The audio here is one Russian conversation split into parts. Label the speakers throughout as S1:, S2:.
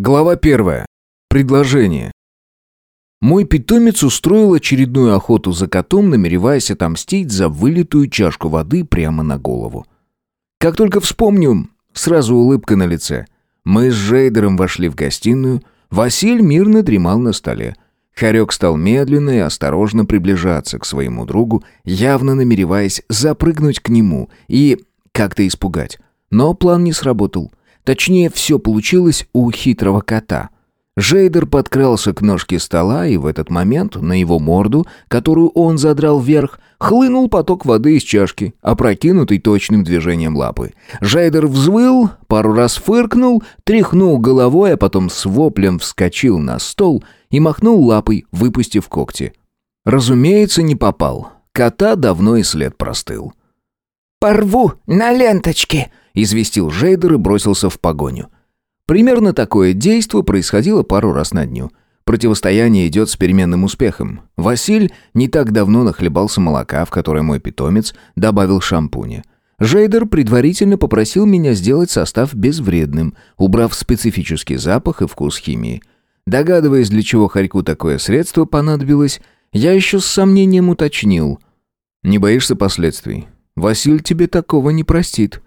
S1: Глава первая. Предложение. Мой питомец устроил очередную охоту за котом, намереваясь отомстить за вылитую чашку воды прямо на голову. Как только вспомню, сразу улыбка на лице. Мы с Жейдером вошли в гостиную, Василь мирно дремал на столе. Харек стал медленно и осторожно приближаться к своему другу, явно намереваясь запрыгнуть к нему и как-то испугать. Но план не сработал. Точнее, все получилось у хитрого кота. Жейдер подкрался к ножке стола, и в этот момент на его морду, которую он задрал вверх, хлынул поток воды из чашки, опрокинутый точным движением лапы. Жейдер взвыл, пару раз фыркнул, тряхнул головой, а потом с воплем вскочил на стол и махнул лапой, выпустив когти. Разумеется, не попал. Кота давно и след простыл.
S2: «Порву на ленточке!»
S1: Известил Жейдер и бросился в погоню. Примерно такое действо происходило пару раз на дню. Противостояние идет с переменным успехом. Василь не так давно нахлебался молока, в которое мой питомец добавил шампуня. Жейдер предварительно попросил меня сделать состав безвредным, убрав специфический запах и вкус химии. Догадываясь, для чего Харьку такое средство понадобилось, я еще с сомнением уточнил. «Не боишься последствий? Василь тебе такого не простит».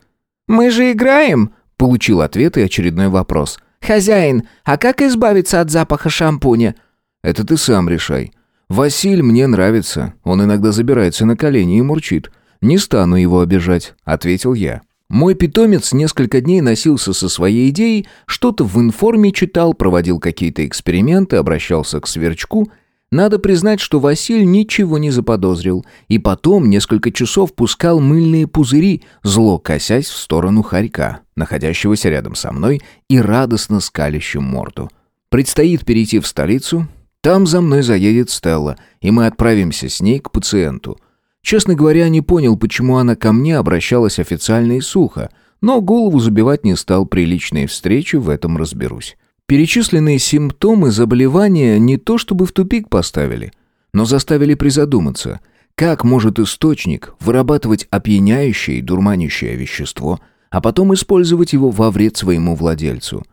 S2: «Мы же играем!» — получил ответ и очередной вопрос. «Хозяин, а как избавиться от запаха шампуня?»
S1: «Это ты сам решай. Василь мне нравится. Он иногда забирается на колени и мурчит. Не стану его обижать», — ответил я. Мой питомец несколько дней носился со своей идеей, что-то в информе читал, проводил какие-то эксперименты, обращался к сверчку — надо признать, что Василь ничего не заподозрил, и потом несколько часов пускал мыльные пузыри, зло косясь в сторону хорька, находящегося рядом со мной и радостно скалящим морду. Предстоит перейти в столицу, там за мной заедет Стелла, и мы отправимся с ней к пациенту. Честно говоря, не понял, почему она ко мне обращалась официально и сухо, но голову забивать не стал, при личной встрече в этом разберусь. Перечисленные симптомы заболевания не то чтобы в тупик поставили, но заставили призадуматься, как может источник вырабатывать опьяняющее и дурманящее вещество, а потом использовать его во вред своему владельцу.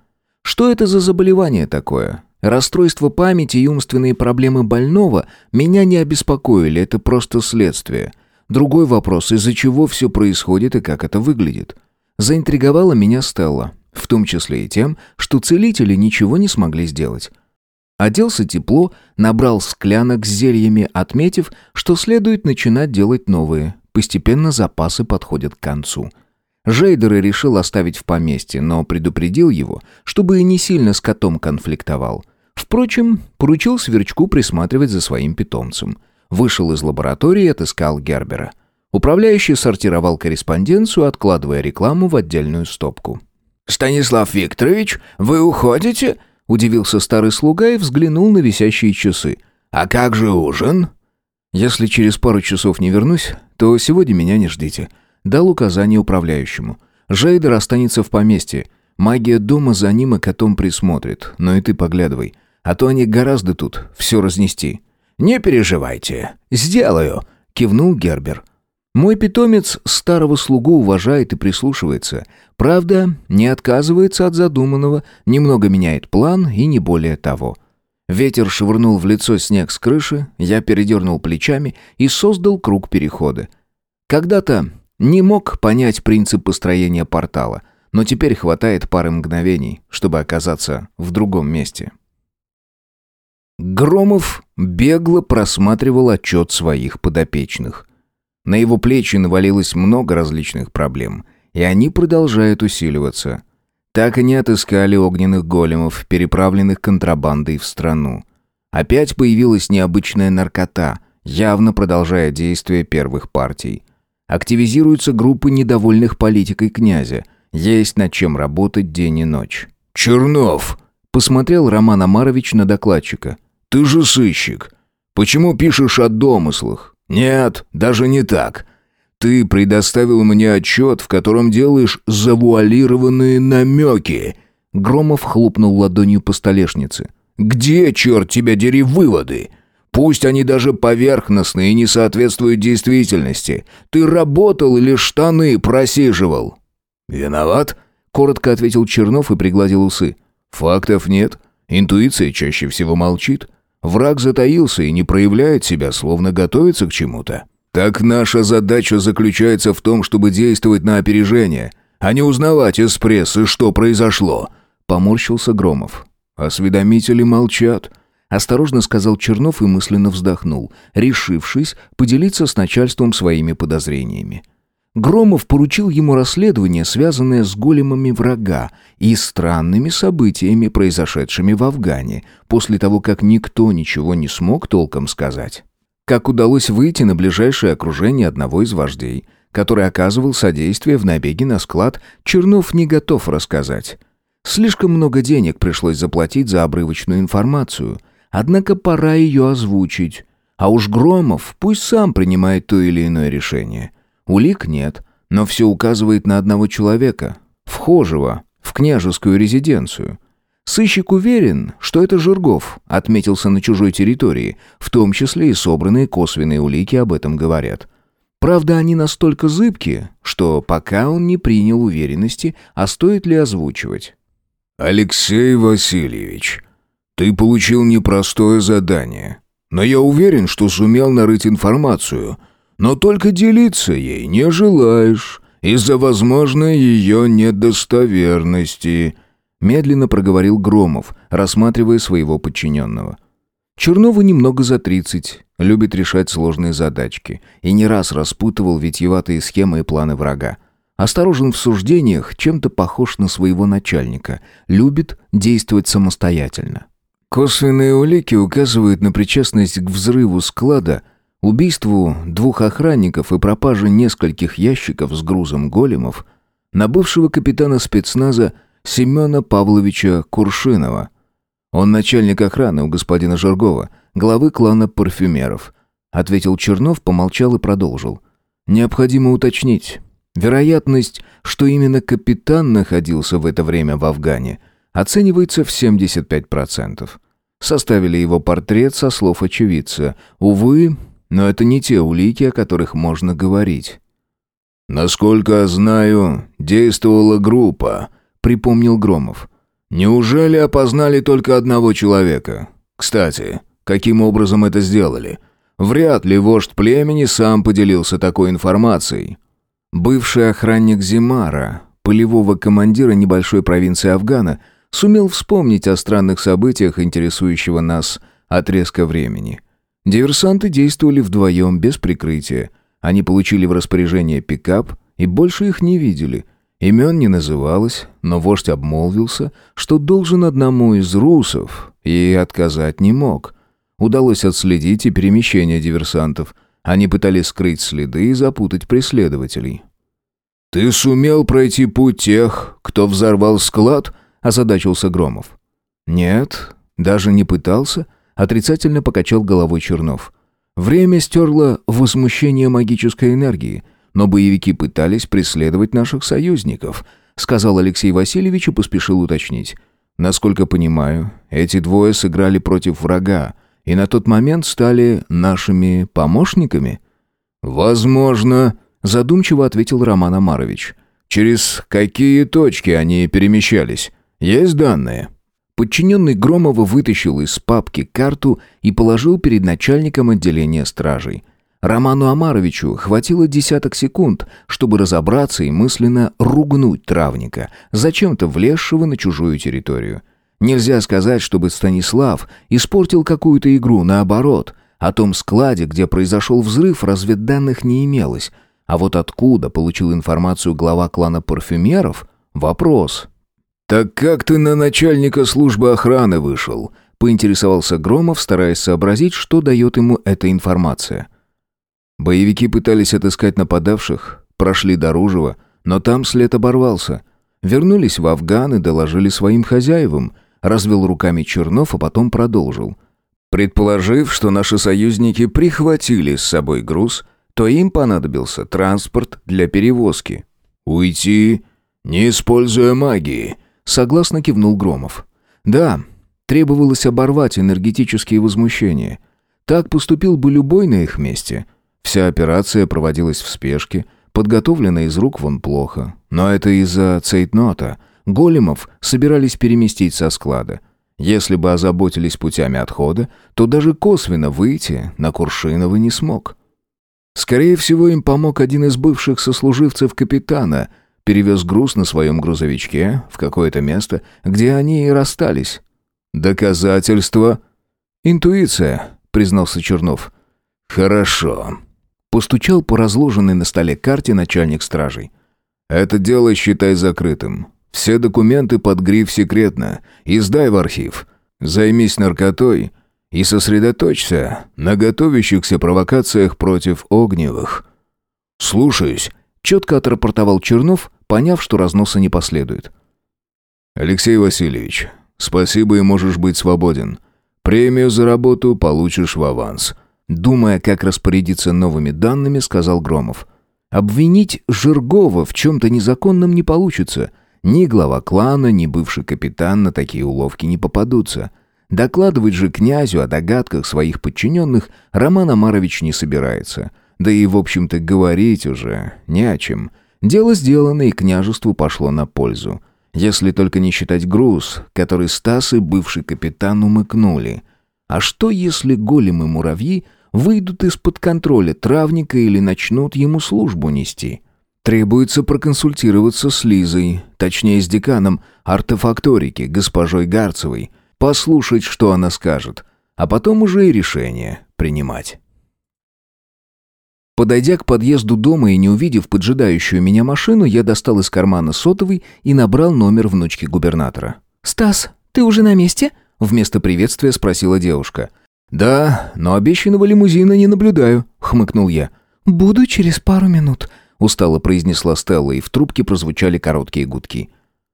S1: Что это за заболевание такое? Расстройство памяти и умственные проблемы больного меня не обеспокоили, это просто следствие. Другой вопрос, из-за чего все происходит и как это выглядит. Заинтриговала меня Стелла. В том числе и тем, что целители ничего не смогли сделать. Оделся тепло, набрал склянок с зельями, отметив, что следует начинать делать новые. Постепенно запасы подходят к концу. Жейдера решил оставить в поместье, но предупредил его, чтобы и не сильно с котом конфликтовал. Впрочем, поручил Сверчку присматривать за своим питомцем. Вышел из лаборатории и отыскал Гербера. Управляющий сортировал корреспонденцию, откладывая рекламу в отдельную стопку.
S3: «Станислав Викторович, вы уходите?» — удивился старый слуга и взглянул на висящие часы. «А как же ужин?»
S1: «Если через пару часов не вернусь, то сегодня меня не ждите», — дал указание управляющему. «Жейдер останется в поместье. Магия дома за ним и котом присмотрит, но и ты поглядывай, а то они гораздо тут все разнести».
S3: «Не переживайте, сделаю», — кивнул Гербер.
S1: Мой питомец старого слугу уважает и прислушивается. Правда, не отказывается от задуманного, немного меняет план и не более того. Ветер швырнул в лицо снег с крыши, я передернул плечами и создал круг перехода. Когда-то не мог понять принцип построения портала, но теперь хватает пары мгновений, чтобы оказаться в другом месте. Громов бегло просматривал отчет своих подопечных. На его плечи навалилось много различных проблем, и они продолжают усиливаться. Так и не отыскали огненных големов, переправленных контрабандой в страну. Опять появилась необычная наркота, явно продолжая действие первых партий. Активизируются группы недовольных политикой князя. Есть над чем работать день и ночь.
S3: «Чернов!» — посмотрел Роман Амарович на докладчика. «Ты же сыщик. Почему пишешь о домыслах? «Нет, даже не так. Ты предоставил мне отчет, в котором делаешь завуалированные намеки».
S1: Громов хлопнул ладонью по столешнице.
S3: «Где, черт тебя дери, выводы? Пусть они даже поверхностные и не соответствуют действительности. Ты работал или штаны просиживал?» «Виноват?» — коротко ответил Чернов и пригладил усы. Фактов нет. Интуиция чаще всего молчит. Враг затаился и не проявляет себя, словно готовится к чему-то. Так наша задача заключается в том, чтобы действовать на опережение, а не узнавать из прессы, что произошло. Поморщился Громов. Осведомители молчат. Осторожно сказал Чернов и мысленно вздохнул, решившись поделиться с начальством своими подозрениями. Громов поручил ему расследование, связанное с големами врага и странными событиями, произошедшими в Афгане, после того, как никто ничего не смог толком сказать. Как удалось выйти на ближайшее окружение одного из вождей, который оказывал содействие в набеге на склад, Чернов не готов рассказать. Слишком много денег пришлось заплатить за обрывочную информацию, однако пора ее озвучить. А уж Громов пусть сам принимает то или иное решение – Улик нет, но все указывает на одного человека, вхожего в княжескую резиденцию. Сыщик уверен, что это Жиргов отметился на чужой территории, в том числе и собранные косвенные улики об этом говорят. Правда, они настолько зыбки, что пока он не принял уверенности, а стоит ли озвучивать.
S4: «Алексей Васильевич, ты получил непростое задание, но я уверен, что сумел нарыть информацию, но только делиться ей не желаешь из-за возможной ее недостоверности», медленно проговорил Громов, рассматривая своего подчиненного. Чернову немного за тридцать, любит решать сложные задачки и не раз распутывал витьеватые схемы и планы врага. Осторожен в суждениях, чем-то похож на своего начальника, любит действовать самостоятельно. Косвенные улики указывают на причастность к взрыву склада – Убийству двух охранников и пропаже нескольких ящиков с грузом големов на бывшего капитана спецназа Семена Павловича Куршинова. Он начальник охраны у господина Жиргова, главы клана парфюмеров. Ответил Чернов, помолчал и продолжил. Необходимо уточнить. Вероятность, что именно капитан находился в это время в Афгане, оценивается в 75%. Составили его портрет со слов очевидца. Увы, но это не те улики, о которых можно говорить.
S3: «Насколько знаю, действовала группа», — припомнил Громов. «Неужели опознали только одного человека? Кстати, каким образом это сделали? Вряд ли вождь племени сам поделился такой информацией».
S1: Бывший охранник Зимара, полевого командира небольшой провинции Афгана, сумел вспомнить о странных событиях, интересующего нас отрезка времени — Диверсанты действовали вдвоем, без прикрытия. Они получили в распоряжение пикап и больше их не видели. Имен не называлось, но вождь обмолвился, что должен одному из русов и отказать не мог. Удалось отследить и перемещение диверсантов. Они пытались скрыть следы и запутать преследователей.
S3: «Ты сумел пройти путь тех, кто взорвал склад?» – озадачился Громов.
S1: «Нет, даже не пытался», Отрицательно покачал головой Чернов. Время стерло возмущение магической энергии, но боевики пытались преследовать наших союзников, сказал Алексей Васильевич и поспешил уточнить. Насколько понимаю, эти двое сыграли против врага и на тот момент стали нашими помощниками?
S3: Возможно, задумчиво ответил Роман Амарович. Через какие точки они перемещались? Есть данные?
S1: Подчиненный Громова вытащил из папки карту и положил перед начальником отделения стражей. Роману Амаровичу хватило десяток секунд, чтобы разобраться и мысленно ругнуть травника, зачем-то влезшего на чужую территорию. Нельзя сказать, чтобы Станислав испортил какую-то игру, наоборот. О том складе, где произошел взрыв, разведданных не имелось. А вот откуда получил информацию глава клана парфюмеров – вопрос.
S3: «Так как ты на начальника службы охраны вышел?» — поинтересовался Громов, стараясь сообразить, что дает ему эта информация.
S1: Боевики пытались отыскать нападавших, прошли до Ружева, но там след оборвался. Вернулись в Афган и доложили своим хозяевам. Развел руками Чернов, а потом продолжил. Предположив, что наши союзники прихватили с собой груз, то им понадобился транспорт для перевозки.
S3: «Уйти, не используя магии»,
S1: Согласно кивнул Громов. Да, требовалось оборвать энергетические возмущения. Так поступил бы любой на их месте. Вся операция проводилась в спешке, подготовлена из рук вон плохо. Но это из-за цейтнота. Големов собирались переместить со склада. Если бы озаботились путями отхода, то даже косвенно выйти на Куршинова не смог. Скорее всего, им помог один из бывших сослуживцев капитана, перевез груз на своем грузовичке в какое-то место, где они и расстались. «Доказательства?» «Интуиция», — признался Чернов.
S3: «Хорошо», —
S1: постучал по разложенной на столе карте начальник стражей.
S3: «Это дело считай закрытым. Все документы под гриф «Секретно» и сдай в архив. Займись наркотой и сосредоточься на готовящихся провокациях против Огневых».
S1: «Слушаюсь», — четко отрапортовал Чернов, поняв, что разноса не последует.
S3: «Алексей Васильевич, спасибо и можешь быть свободен. Премию за работу получишь в аванс».
S1: Думая, как распорядиться новыми данными, сказал Громов. «Обвинить Жиргова в чем-то незаконном не получится. Ни глава клана, ни бывший капитан на такие уловки не попадутся. Докладывать же князю о догадках своих подчиненных Роман Амарович не собирается. Да и, в общем-то, говорить уже не о чем. Дело сделано, и княжеству пошло на пользу. Если только не считать груз, который Стас и бывший капитан умыкнули. А что, если големы-муравьи выйдут из-под контроля травника или начнут ему службу нести?» Требуется проконсультироваться с Лизой, точнее с деканом артефакторики, госпожой Гарцевой, послушать, что она скажет, а потом уже и решение принимать. Подойдя к подъезду дома и не увидев поджидающую меня машину, я достал из кармана сотовый и набрал номер внучки губернатора.
S2: «Стас, ты уже на месте?»
S1: Вместо приветствия спросила девушка. «Да, но обещанного лимузина не наблюдаю», — хмыкнул я.
S2: «Буду через пару минут», —
S1: устало произнесла Стелла, и в трубке прозвучали короткие гудки.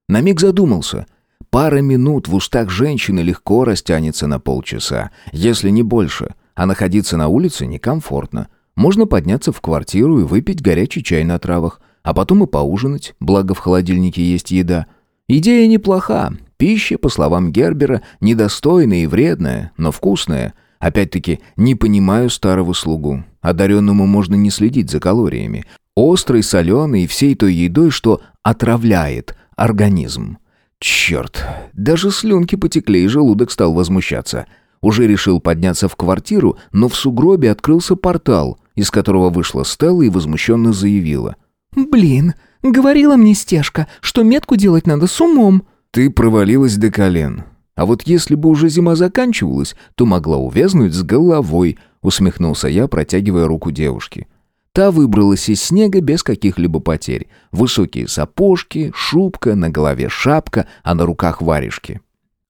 S1: На миг задумался. Пара минут в устах женщины легко растянется на полчаса, если не больше, а находиться на улице некомфортно. Можно подняться в квартиру и выпить горячий чай на травах, а потом и поужинать, благо в холодильнике есть еда. Идея неплоха. Пища, по словам Гербера, недостойная и вредная, но вкусная. Опять-таки, не понимаю старого слугу. Одаренному можно не следить за калориями, Острой, соленой и всей той едой, что отравляет организм. Черт, даже слюнки потекли, и желудок стал возмущаться. Уже решил подняться в квартиру, но в сугробе открылся портал, из которого вышла Стелла и возмущенно заявила.
S2: «Блин, говорила мне стежка, что метку делать надо с умом».
S1: «Ты провалилась до колен. А вот если бы уже зима заканчивалась, то могла увязнуть с головой», усмехнулся я, протягивая руку девушке. Та выбралась из снега без каких-либо потерь. Высокие сапожки, шубка, на голове шапка, а на руках варежки.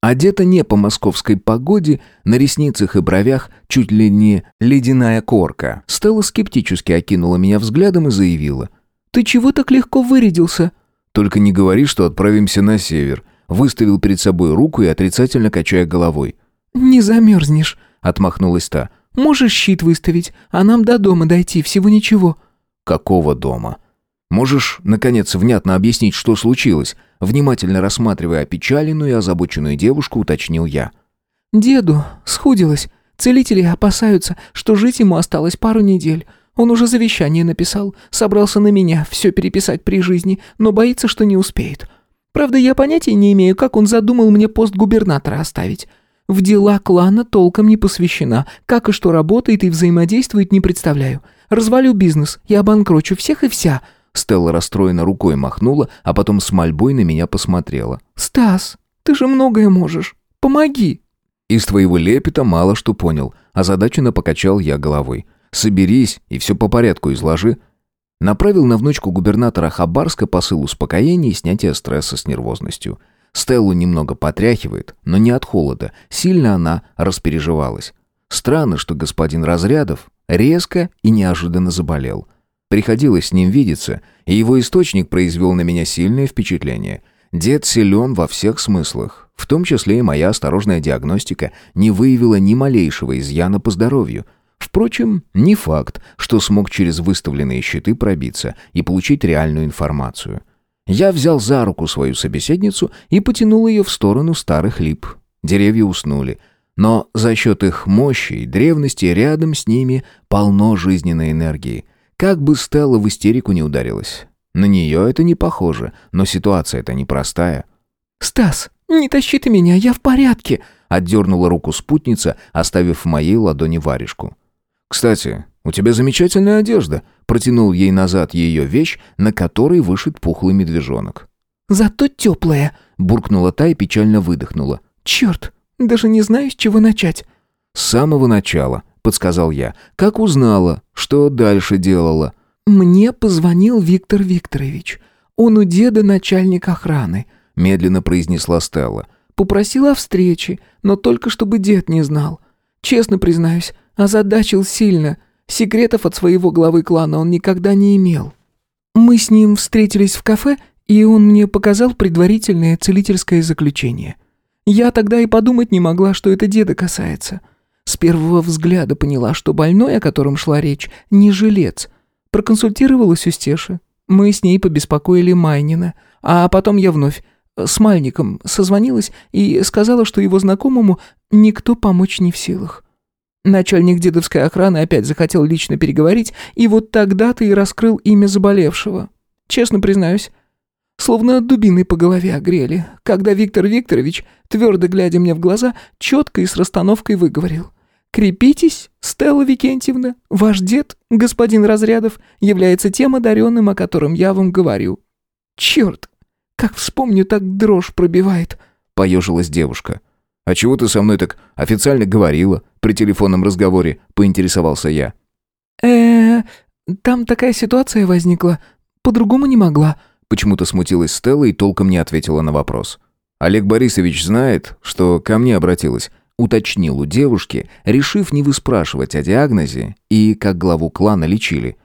S1: Одета не по московской погоде, на ресницах и бровях чуть ли не ледяная корка. Стелла скептически окинула меня взглядом и заявила.
S2: «Ты чего так легко вырядился?»
S1: «Только не говори, что отправимся на север», выставил перед собой руку и отрицательно качая головой.
S2: «Не замерзнешь», — отмахнулась та. Можешь щит выставить, а нам до дома дойти, всего ничего».
S1: «Какого дома?» «Можешь, наконец, внятно объяснить, что случилось?» Внимательно рассматривая опечаленную и озабоченную девушку, уточнил я.
S2: «Деду схудилась. Целители опасаются, что жить ему осталось пару недель. Он уже завещание написал, собрался на меня все переписать при жизни, но боится, что не успеет. Правда, я понятия не имею, как он задумал мне пост губернатора оставить. В дела клана толком не посвящена. Как и что работает и взаимодействует, не представляю. Развалю бизнес, я обанкрочу всех и вся».
S1: Стелла расстроена рукой махнула, а потом с мольбой на меня посмотрела.
S2: «Стас, ты же многое можешь. Помоги!»
S1: «Из твоего лепета мало что понял», а озадаченно покачал я головой. «Соберись и все по порядку изложи». Направил на внучку губернатора Хабарска посыл успокоения и снятия стресса с нервозностью. Стеллу немного потряхивает, но не от холода. Сильно она распереживалась. Странно, что господин Разрядов резко и неожиданно заболел. Приходилось с ним видеться, и его источник произвел на меня сильное впечатление. Дед силен во всех смыслах, в том числе и моя осторожная диагностика не выявила ни малейшего изъяна по здоровью. Впрочем, не факт, что смог через выставленные щиты пробиться и получить реальную информацию. Я взял за руку свою собеседницу и потянул ее в сторону старых лип. Деревья уснули, но за счет их мощи и древности рядом с ними полно жизненной энергии. Как бы Стелла в истерику не ударилась. На нее это не похоже, но ситуация-то непростая.
S2: «Стас, не тащи ты меня, я в порядке!»
S1: Отдернула руку спутница, оставив в моей ладони варежку. «Кстати, у тебя замечательная одежда», протянул ей назад ее вещь, на которой вышит пухлый медвежонок.
S2: «Зато теплая»,
S1: буркнула та и печально выдохнула.
S2: «Черт, даже не знаю, с чего начать».
S1: «С самого начала», — подсказал я. «Как узнала? Что дальше делала?»
S2: «Мне позвонил Виктор Викторович. Он у деда начальник охраны», — медленно произнесла Стелла. «Попросила о встрече, но только чтобы дед не знал. Честно признаюсь, озадачил сильно. Секретов от своего главы клана он никогда не имел. Мы с ним встретились в кафе, и он мне показал предварительное целительское заключение. Я тогда и подумать не могла, что это деда касается. С первого взгляда поняла, что больной, о котором шла речь, не жилец. Проконсультировалась у Стеши. Мы с ней побеспокоили Майнина, а потом я вновь с Мальником созвонилась и сказала, что его знакомому никто помочь не в силах. Начальник дедовской охраны опять захотел лично переговорить, и вот тогда-то и раскрыл имя заболевшего. Честно признаюсь, словно дубиной по голове огрели, когда Виктор Викторович, твердо глядя мне в глаза, четко и с расстановкой выговорил. «Крепитесь, Стелла Викентьевна, ваш дед, господин Разрядов, является тем одаренным, о котором я вам говорю». «Черт, как вспомню, так дрожь пробивает», — поежилась девушка.
S1: «А чего ты со мной так официально говорила при телефонном разговоре?» — поинтересовался я.
S2: э там такая ситуация возникла. По-другому не могла».
S1: Почему-то смутилась Стелла и толком не ответила на вопрос. «Олег Борисович знает, что ко мне обратилась?» Уточнил у девушки, решив не выспрашивать о диагнозе и как главу клана лечили.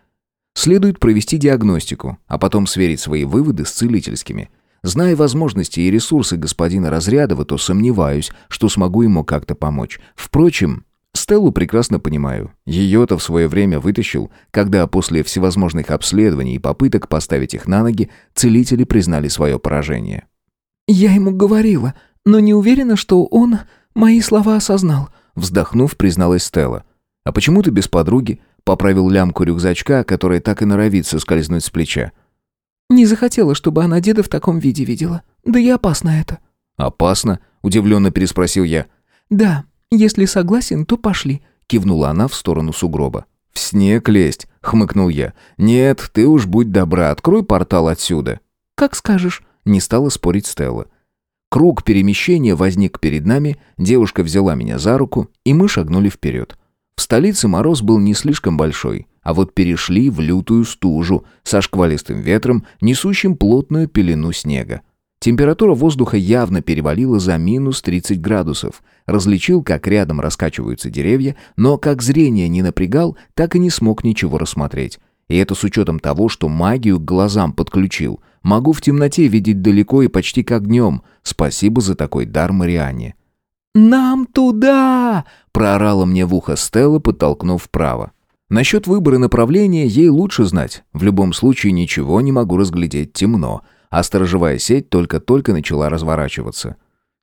S1: Следует провести диагностику, а потом сверить свои выводы с целительскими – Зная возможности и ресурсы господина Разрядова, то сомневаюсь, что смогу ему как-то помочь. Впрочем, Стеллу прекрасно понимаю. Ее-то в свое время вытащил, когда после всевозможных обследований и попыток поставить их на ноги, целители признали свое поражение.
S2: «Я ему говорила, но не уверена, что он мои слова осознал»,
S1: вздохнув, призналась Стелла. «А почему ты без подруги?» Поправил лямку рюкзачка, которая так и норовит соскользнуть с плеча.
S2: Не захотела, чтобы она деда в таком виде видела. Да и опасно это».
S1: «Опасно?» – удивленно переспросил я.
S2: «Да, если согласен, то пошли», –
S1: кивнула она в сторону сугроба. «В снег лезть», — хмыкнул я. «Нет, ты уж будь добра, открой портал отсюда».
S2: «Как скажешь», —
S1: не стала спорить Стелла. Круг перемещения возник перед нами, девушка взяла меня за руку, и мы шагнули вперед. В столице мороз был не слишком большой, а вот перешли в лютую стужу со шквалистым ветром, несущим плотную пелену снега. Температура воздуха явно перевалила за минус 30 градусов. Различил, как рядом раскачиваются деревья, но как зрение не напрягал, так и не смог ничего рассмотреть. И это с учетом того, что магию к глазам подключил. Могу в темноте видеть далеко и почти как днем. Спасибо за такой дар Марианне.
S2: «Нам туда!»
S1: — проорала мне в ухо Стелла, подтолкнув вправо. Насчет выбора направления ей лучше знать. В любом случае ничего не могу разглядеть темно, а сторожевая сеть только-только начала разворачиваться.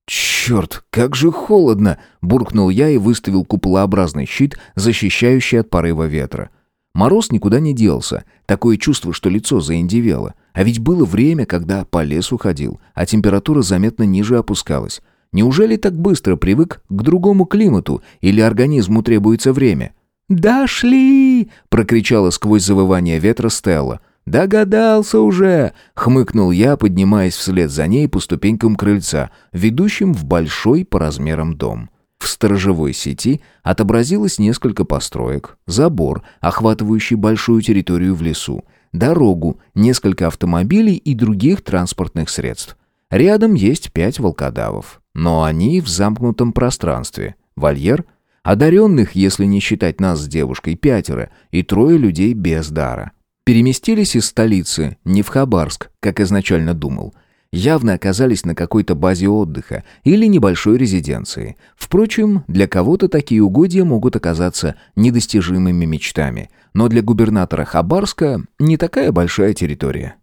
S1: «Черт, как же холодно!» – буркнул я и выставил куполообразный щит, защищающий от порыва ветра. Мороз никуда не делся, такое чувство, что лицо заиндевело. А ведь было время, когда по лесу ходил, а температура заметно ниже опускалась. Неужели так быстро привык к другому климату, или организму требуется время?
S2: «Дошли!» — прокричала сквозь завывание ветра Стелла.
S1: «Догадался уже!» — хмыкнул я, поднимаясь вслед за ней по ступенькам крыльца, ведущим в большой по размерам дом. В сторожевой сети отобразилось несколько построек, забор, охватывающий большую территорию в лесу, дорогу, несколько автомобилей и других транспортных средств. Рядом есть пять волкодавов, но они в замкнутом пространстве. Вольер — Одаренных, если не считать нас с девушкой, пятеро, и трое людей без дара. Переместились из столицы, не в Хабарск, как изначально думал. Явно оказались на какой-то базе отдыха или небольшой резиденции. Впрочем, для кого-то такие угодья могут оказаться недостижимыми мечтами. Но для губернатора Хабарска не такая большая территория.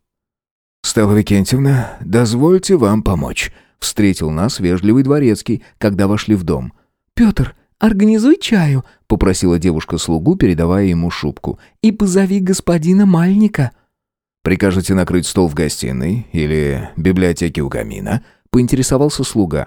S3: «Стелла Викентьевна, дозвольте вам помочь», — встретил нас вежливый дворецкий, когда вошли в дом.
S2: «Петр, «Организуй чаю», —
S1: попросила девушка слугу, передавая ему шубку.
S2: «И позови господина Мальника».
S3: «Прикажете накрыть стол в гостиной или библиотеке у камина?»
S1: поинтересовался слуга.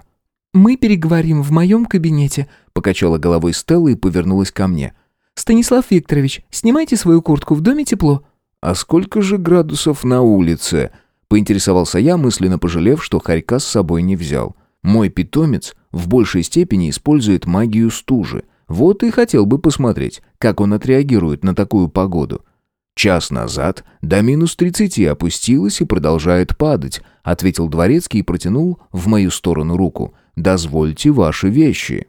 S2: «Мы переговорим в моем кабинете», —
S1: покачала головой Стелла и повернулась ко мне.
S2: «Станислав Викторович, снимайте свою куртку, в доме тепло».
S1: «А сколько же градусов на улице?» — поинтересовался я, мысленно пожалев, что хорька с собой не взял. «Мой питомец в большей степени использует магию стужи. Вот и хотел бы посмотреть, как он отреагирует на такую погоду. Час назад до минус тридцати опустилась и продолжает падать, ответил дворецкий и протянул в мою сторону руку. Дозвольте ваши вещи.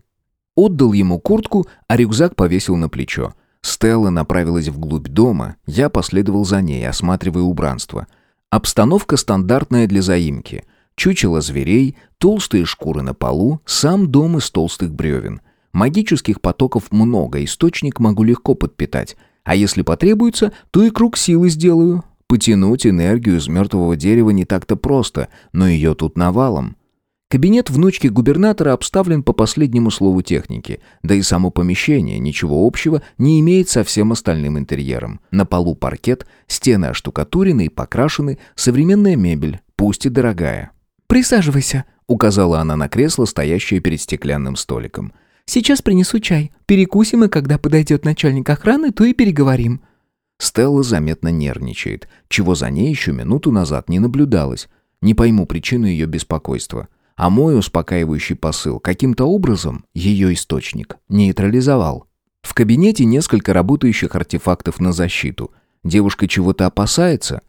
S1: Отдал ему куртку, а рюкзак повесил на плечо. Стелла направилась вглубь дома, я последовал за ней, осматривая убранство. Обстановка стандартная для заимки. Чучело зверей, толстые шкуры на полу, сам дом из толстых бревен. Магических потоков много, источник могу легко подпитать. А если потребуется, то и круг силы сделаю. Потянуть энергию из мертвого дерева не так-то просто, но ее тут навалом. Кабинет внучки губернатора обставлен по последнему слову техники, да и само помещение ничего общего не имеет со всем остальным интерьером. На полу паркет, стены оштукатурены и покрашены, современная мебель, пусть и дорогая.
S2: «Присаживайся», —
S1: указала она на кресло, стоящее перед стеклянным столиком.
S2: Сейчас принесу чай. Перекусим, и когда подойдет начальник охраны, то и переговорим».
S1: Стелла заметно нервничает, чего за ней еще минуту назад не наблюдалось. Не пойму причину ее беспокойства. А мой успокаивающий посыл каким-то образом ее источник нейтрализовал. В кабинете несколько работающих артефактов на защиту. Девушка чего-то опасается?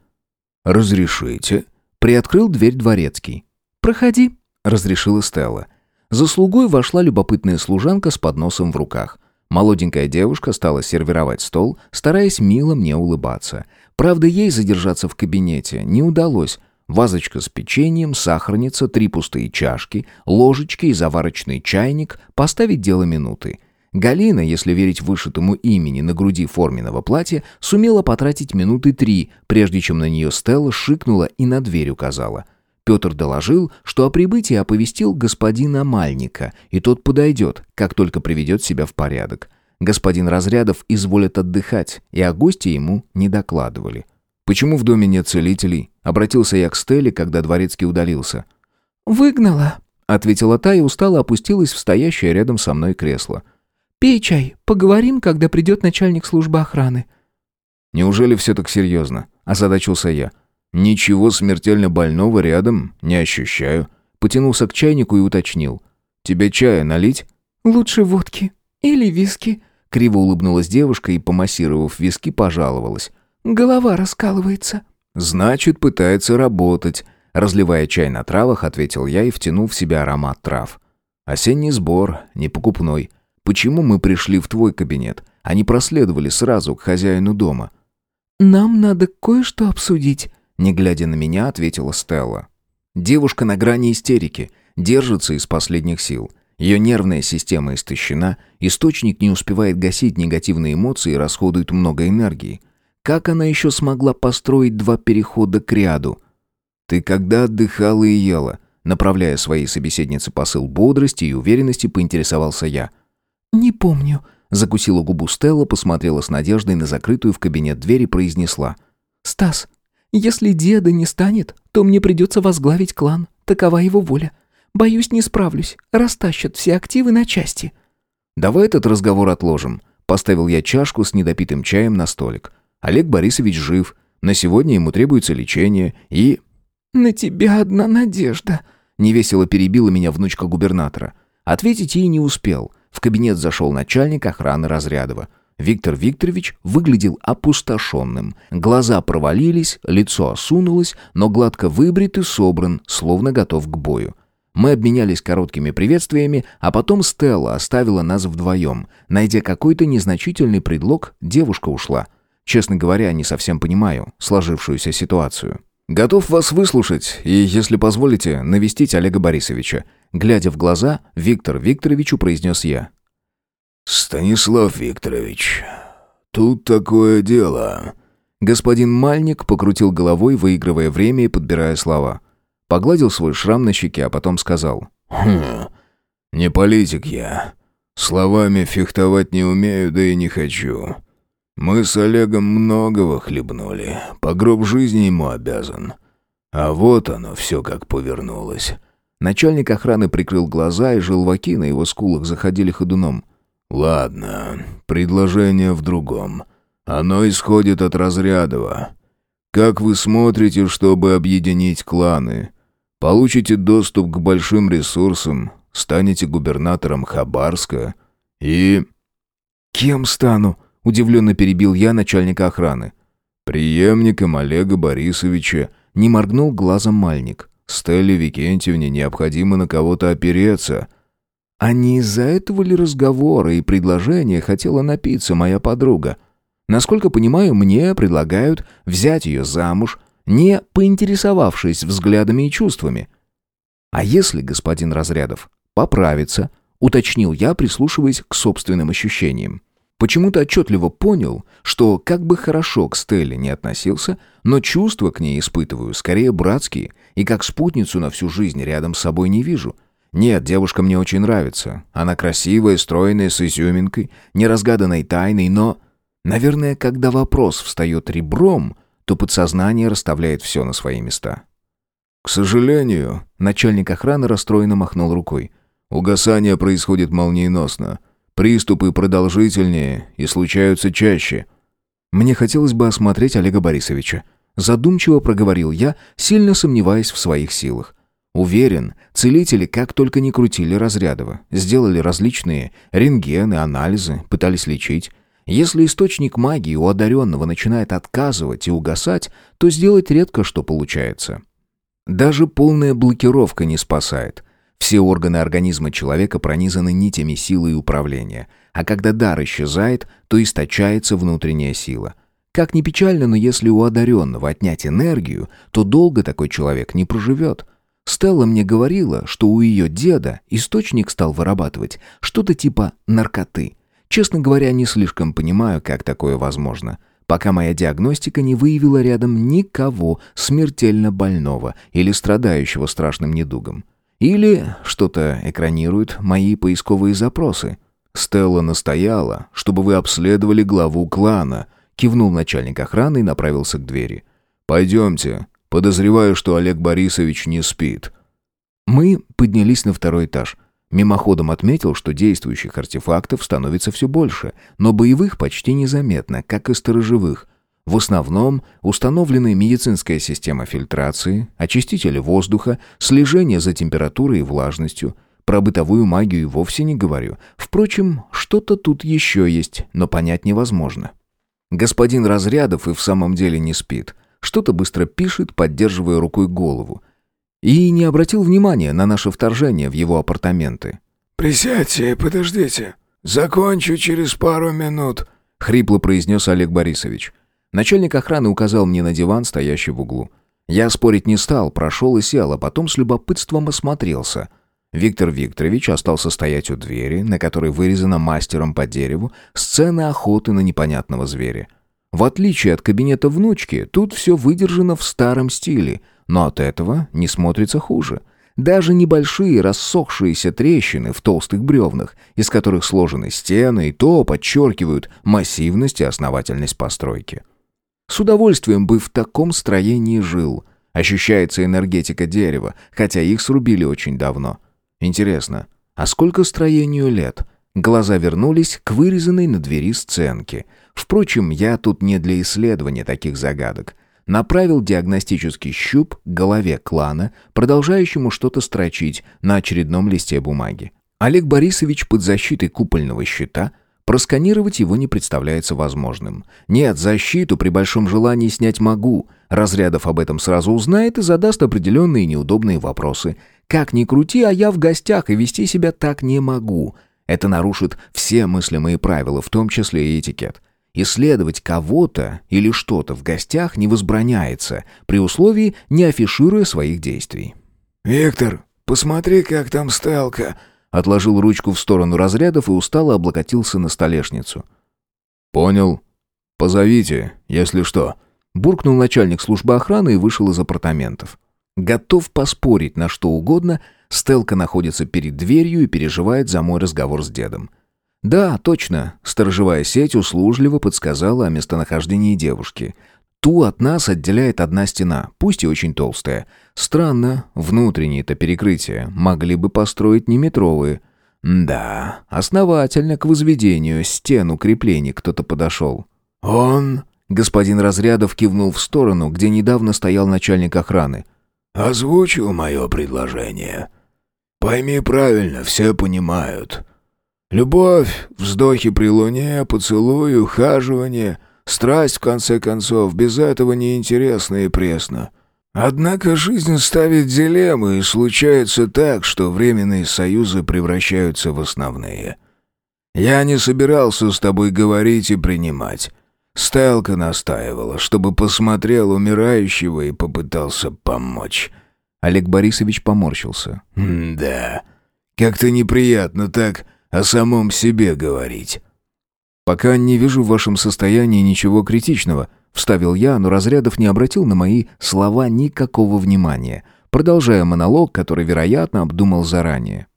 S1: «Разрешите?» Приоткрыл дверь дворецкий.
S2: «Проходи», —
S1: разрешила Стелла. За слугой вошла любопытная служанка с подносом в руках. Молоденькая девушка стала сервировать стол, стараясь мило мне улыбаться. Правда, ей задержаться в кабинете не удалось. Вазочка с печеньем, сахарница, три пустые чашки, ложечки и заварочный чайник — поставить дело минуты. Галина, если верить вышитому имени на груди форменного платья, сумела потратить минуты три, прежде чем на нее Стелла шикнула и на дверь указала — Петр доложил, что о прибытии оповестил господина Мальника, и тот подойдет, как только приведет себя в порядок. Господин Разрядов изволит отдыхать, и о гости ему не докладывали. «Почему в доме нет целителей?» — обратился я к Стелле, когда дворецкий удалился.
S2: «Выгнала», —
S1: ответила та и устало опустилась в стоящее рядом со мной кресло.
S2: «Пей чай, поговорим, когда придет начальник службы охраны».
S1: «Неужели все так серьезно?» — озадачился я. «Ничего смертельно больного рядом не ощущаю». Потянулся к чайнику и уточнил. «Тебе чая налить?»
S2: «Лучше водки. Или виски».
S1: Криво улыбнулась девушка и, помассировав виски, пожаловалась.
S2: «Голова раскалывается».
S1: «Значит, пытается работать». Разливая чай на травах, ответил я и втянул в себя аромат трав. «Осенний сбор, не покупной. Почему мы пришли в твой кабинет, а не проследовали сразу к хозяину дома?»
S2: «Нам надо кое-что обсудить»,
S1: не глядя на меня, ответила Стелла. Девушка на грани истерики, держится из последних сил. Ее нервная система истощена, источник не успевает гасить негативные эмоции и расходует много энергии. Как она еще смогла построить два перехода к ряду? «Ты когда отдыхала и ела?» Направляя своей собеседнице посыл бодрости и уверенности, поинтересовался я.
S2: «Не помню», —
S1: закусила губу Стелла, посмотрела с надеждой на закрытую в кабинет дверь и произнесла.
S2: «Стас, если деда не станет, то мне придется возглавить клан. Такова его воля. Боюсь, не справлюсь. Растащат все активы на части».
S1: «Давай этот разговор отложим». Поставил я чашку с недопитым чаем на столик. Олег Борисович жив. На сегодня ему требуется лечение и...
S2: «На тебя одна надежда», —
S1: невесело перебила меня внучка губернатора. Ответить ей не успел. В кабинет зашел начальник охраны Разрядова. Виктор Викторович выглядел опустошенным. Глаза провалились, лицо осунулось, но гладко выбрит и собран, словно готов к бою. Мы обменялись короткими приветствиями, а потом Стелла оставила нас вдвоем. Найдя какой-то незначительный предлог, девушка ушла. Честно говоря, не совсем понимаю сложившуюся ситуацию. «Готов вас выслушать и, если позволите, навестить Олега Борисовича». Глядя в глаза, Виктор Викторовичу произнес я.
S4: «Станислав Викторович, тут такое дело...»
S1: Господин Мальник покрутил головой, выигрывая время и подбирая слова. Погладил свой шрам на щеке, а потом сказал.
S4: «Хм, не политик я. Словами фехтовать не умею, да и не хочу. Мы с Олегом многого хлебнули, по гроб жизни ему обязан. А вот оно все как повернулось.
S1: Начальник охраны прикрыл глаза, и желваки на его скулах заходили ходуном.
S4: «Ладно, предложение в другом. Оно исходит от Разрядова. Как вы смотрите, чтобы объединить кланы? Получите доступ к большим ресурсам, станете губернатором Хабарска и...»
S1: «Кем стану?» — удивленно перебил я начальника охраны.
S4: «Преемником Олега Борисовича», — не моргнул глазом мальник. «Стелле Викентьевне необходимо на кого-то опереться».
S1: А не из-за этого ли разговора и предложения хотела напиться моя подруга? Насколько понимаю, мне предлагают взять ее замуж, не поинтересовавшись взглядами и чувствами. А если господин Разрядов поправится, уточнил я, прислушиваясь к собственным ощущениям. Почему-то отчетливо понял, что как бы хорошо к Стелле не относился, но чувства к ней испытываю скорее братские, и как спутницу на всю жизнь рядом с собой не вижу — нет, девушка мне очень нравится. Она красивая, стройная, с изюминкой, неразгаданной тайной, но... Наверное, когда вопрос встает ребром, то подсознание расставляет все на свои места.
S4: «К сожалению», — начальник охраны расстроенно махнул рукой, «угасание происходит молниеносно. Приступы продолжительнее и случаются чаще».
S1: «Мне хотелось бы осмотреть Олега Борисовича». Задумчиво проговорил я, сильно сомневаясь в своих силах. Уверен, целители как только не крутили Разрядова, сделали различные рентгены, анализы, пытались лечить. Если источник магии у одаренного начинает отказывать и угасать, то сделать редко что получается. Даже полная блокировка не спасает. Все органы организма человека пронизаны нитями силы и управления, а когда дар исчезает, то источается внутренняя сила. Как ни печально, но если у одаренного отнять энергию, то долго такой человек не проживет – Стелла мне говорила, что у ее деда источник стал вырабатывать что-то типа наркоты. Честно говоря, не слишком понимаю, как такое возможно. Пока моя диагностика не выявила рядом никого смертельно больного или страдающего страшным недугом. Или что-то экранирует мои поисковые запросы. Стелла настояла, чтобы вы обследовали главу клана, кивнул начальник охраны и направился к двери. «Пойдемте, Подозреваю, что Олег Борисович не спит». Мы поднялись на второй этаж. Мимоходом отметил, что действующих артефактов становится все больше, но боевых почти незаметно, как и сторожевых. В основном установлены медицинская система фильтрации, очистители воздуха, слежение за температурой и влажностью. Про бытовую магию вовсе не говорю. Впрочем, что-то тут еще есть, но понять невозможно. Господин Разрядов и в самом деле не спит. Что-то быстро пишет, поддерживая рукой голову. И не обратил внимания на наше вторжение в его апартаменты.
S3: «Присядьте и подождите. Закончу через пару минут», —
S1: хрипло произнес Олег Борисович. Начальник охраны указал мне на диван, стоящий в углу. Я спорить не стал, прошел и сел, а потом с любопытством осмотрелся. Виктор Викторович остался стоять у двери, на которой вырезана мастером по дереву сцена охоты на непонятного зверя. В отличие от кабинета внучки, тут все выдержано в старом стиле, но от этого не смотрится хуже. Даже небольшие рассохшиеся трещины в толстых бревнах, из которых сложены стены, и то подчеркивают массивность и основательность постройки. С удовольствием бы в таком строении жил. Ощущается энергетика дерева, хотя их срубили очень давно. Интересно, а сколько строению лет? Глаза вернулись к вырезанной на двери сценке — Впрочем, я тут не для исследования таких загадок. Направил диагностический щуп к голове клана, продолжающему что-то строчить на очередном листе бумаги. Олег Борисович под защитой купольного щита Просканировать его не представляется возможным. Нет, защиту при большом желании снять могу. Разрядов об этом сразу узнает и задаст определенные неудобные вопросы. Как ни крути, а я в гостях и вести себя так не могу. Это нарушит все мыслимые правила, в том числе и этикет. Исследовать кого-то или что-то в гостях не возбраняется, при условии не афишируя своих действий.
S3: «Виктор, посмотри, как там Стелка!»
S1: Отложил ручку в сторону разрядов и устало облокотился на столешницу.
S4: «Понял. Позовите, если что».
S1: Буркнул начальник службы охраны и вышел из апартаментов. Готов поспорить на что угодно, Стелка находится перед дверью и переживает за мой разговор с дедом. Да, точно. Сторожевая сеть услужливо подсказала о местонахождении девушки. Ту от нас отделяет одна стена, пусть и очень толстая. Странно, внутренние-то перекрытия могли бы построить не метровые. Да, основательно к возведению стен укреплений кто-то подошел.
S3: «Он...»
S1: — господин Разрядов кивнул в сторону, где недавно стоял начальник охраны.
S3: «Озвучил мое предложение. Пойми правильно, все понимают. Любовь, вздохи при луне, поцелуй, ухаживание, страсть, в конце концов, без этого неинтересно и пресно. Однако жизнь ставит дилеммы, и случается так, что временные союзы превращаются в основные. Я не собирался с тобой говорить и принимать. Стелка настаивала, чтобы посмотрел умирающего и попытался помочь.
S1: Олег Борисович поморщился.
S3: «Да, как-то неприятно так о самом себе говорить».
S1: «Пока не вижу в вашем состоянии ничего критичного», — вставил я, но Разрядов не обратил на мои слова никакого внимания, продолжая монолог, который, вероятно, обдумал заранее.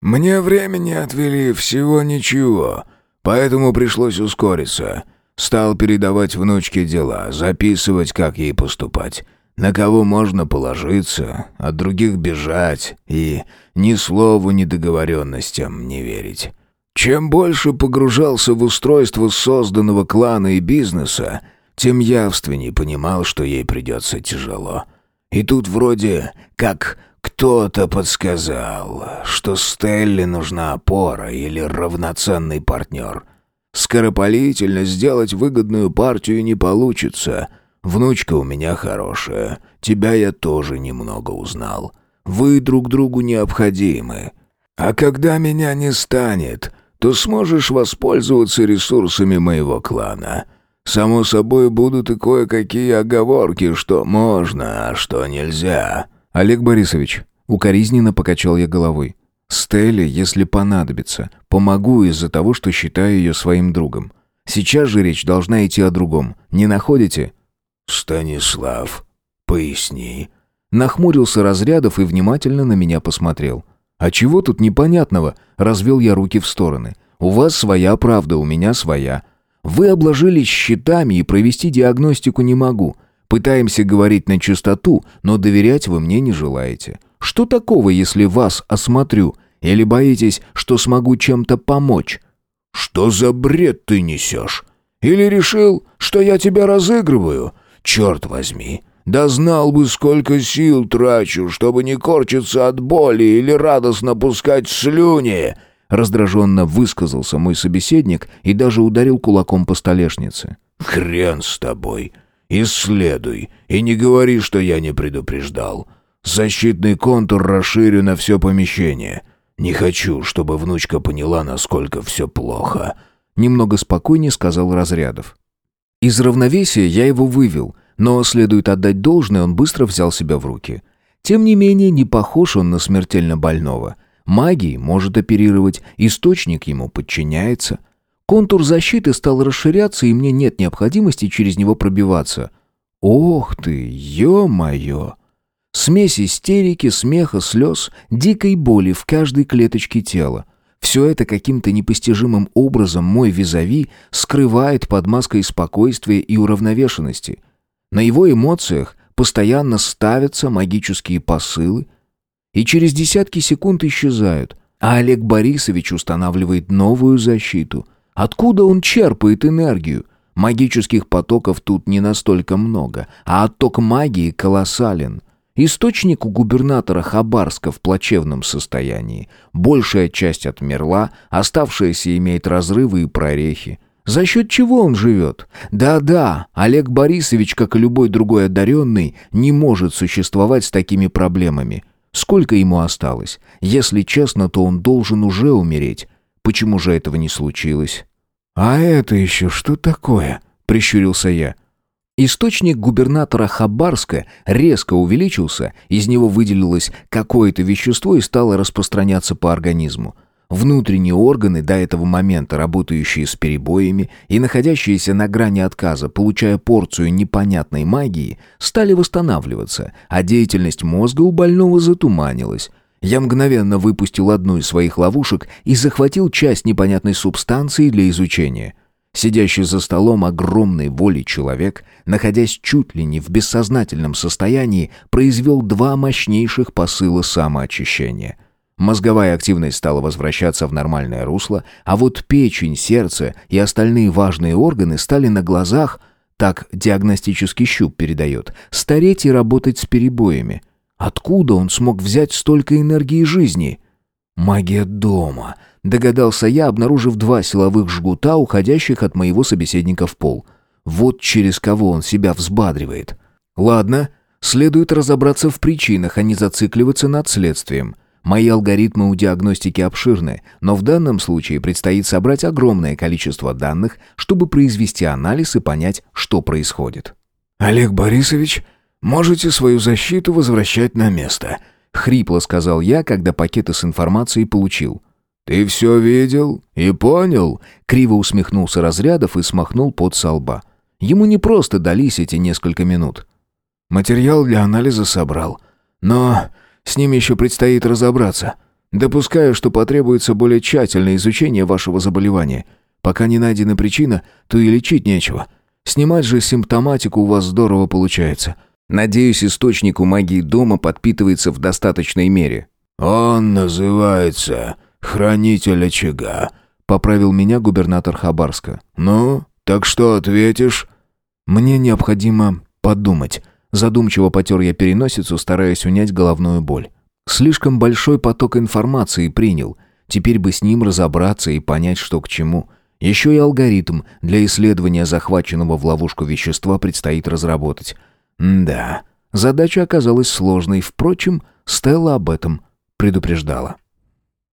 S3: «Мне времени отвели всего ничего, поэтому пришлось ускориться. Стал передавать внучке дела, записывать, как ей поступать на кого можно положиться, от других бежать и ни слову недоговоренностям не верить. Чем больше погружался в устройство созданного клана и бизнеса, тем явственнее понимал, что ей придется тяжело. И тут вроде как кто-то подсказал, что Стелле нужна опора или равноценный партнер. Скоропалительно сделать выгодную партию не получится — Внучка у меня хорошая. Тебя я тоже немного узнал. Вы друг другу необходимы. А когда меня не станет, то сможешь воспользоваться ресурсами моего клана. Само собой будут и кое-какие оговорки, что можно, а что нельзя.
S1: Олег Борисович, укоризненно покачал я головой. Стелле, если понадобится, помогу из-за того, что считаю ее своим другом. Сейчас же речь должна идти о другом. Не находите?
S3: «Станислав, поясни».
S1: Нахмурился Разрядов и внимательно на меня посмотрел. «А чего тут непонятного?» — развел я руки в стороны. «У вас своя правда, у меня своя. Вы обложились счетами и провести диагностику не могу. Пытаемся говорить на чистоту, но доверять вы мне не желаете. Что такого, если вас осмотрю? Или боитесь, что смогу чем-то помочь?»
S3: «Что за бред ты несешь? Или решил, что я тебя разыгрываю? Черт возьми, да знал бы, сколько сил трачу, чтобы не корчиться от боли или радостно пускать слюни!»
S1: Раздраженно высказался мой собеседник и даже ударил кулаком по столешнице.
S3: «Хрен с тобой! Исследуй и не говори, что я не предупреждал. Защитный контур расширю на все помещение. Не хочу, чтобы внучка поняла, насколько все плохо».
S1: Немного спокойнее сказал Разрядов. Из равновесия я его вывел, но, следует отдать должное, он быстро взял себя в руки. Тем не менее, не похож он на смертельно больного. Магией может оперировать, источник ему подчиняется. Контур защиты стал расширяться, и мне нет необходимости через него пробиваться. Ох ты, ё-моё! Смесь истерики, смеха, слез, дикой боли в каждой клеточке тела. Все это каким-то непостижимым образом мой визави скрывает под маской спокойствия и уравновешенности. На его эмоциях постоянно ставятся магические посылы и через десятки секунд исчезают, а Олег Борисович устанавливает новую защиту. Откуда он черпает энергию? Магических потоков тут не настолько много, а отток магии колоссален — Источник у губернатора Хабарска в плачевном состоянии. Большая часть отмерла, оставшаяся имеет разрывы и прорехи. За счет чего он живет? Да-да, Олег Борисович, как и любой другой одаренный, не может существовать с такими проблемами. Сколько ему осталось? Если честно, то он должен уже умереть. Почему же этого не случилось?
S3: «А это еще что такое?» — прищурился я.
S1: Источник губернатора Хабарска резко увеличился, из него выделилось какое-то вещество и стало распространяться по организму. Внутренние органы, до этого момента работающие с перебоями и находящиеся на грани отказа, получая порцию непонятной магии, стали восстанавливаться, а деятельность мозга у больного затуманилась. Я мгновенно выпустил одну из своих ловушек и захватил часть непонятной субстанции для изучения – Сидящий за столом огромной воли человек, находясь чуть ли не в бессознательном состоянии, произвел два мощнейших посыла самоочищения. Мозговая активность стала возвращаться в нормальное русло, а вот печень, сердце и остальные важные органы стали на глазах, так диагностический щуп передает, стареть и работать с перебоями. Откуда он смог взять столько энергии жизни? Магия дома — Догадался я, обнаружив два силовых жгута, уходящих от моего собеседника в пол. Вот через кого он себя взбадривает. Ладно, следует разобраться в причинах, а не зацикливаться над следствием. Мои алгоритмы у диагностики обширны, но в данном случае предстоит собрать огромное количество данных, чтобы произвести анализ и понять, что происходит.
S4: «Олег Борисович, можете свою защиту возвращать на место», — хрипло сказал я, когда пакеты с информацией получил. «Ты все видел и понял?»
S1: Криво усмехнулся Разрядов и смахнул под со лба. Ему не просто дались эти несколько минут.
S4: «Материал для анализа собрал. Но с ним еще предстоит разобраться. Допускаю, что потребуется более тщательное изучение вашего заболевания. Пока не найдена причина, то и лечить нечего. Снимать же симптоматику у вас здорово получается».
S1: Надеюсь, источник у магии дома подпитывается в достаточной мере.
S3: «Он называется «Хранитель очага», — поправил меня губернатор Хабарска. «Ну, так что ответишь?»
S1: «Мне необходимо подумать». Задумчиво потер я переносицу, стараясь унять головную боль. Слишком большой поток информации принял. Теперь бы с ним разобраться и понять, что к чему. Еще и алгоритм для исследования захваченного в ловушку вещества предстоит разработать. Да, задача оказалась сложной. Впрочем, Стелла об этом предупреждала.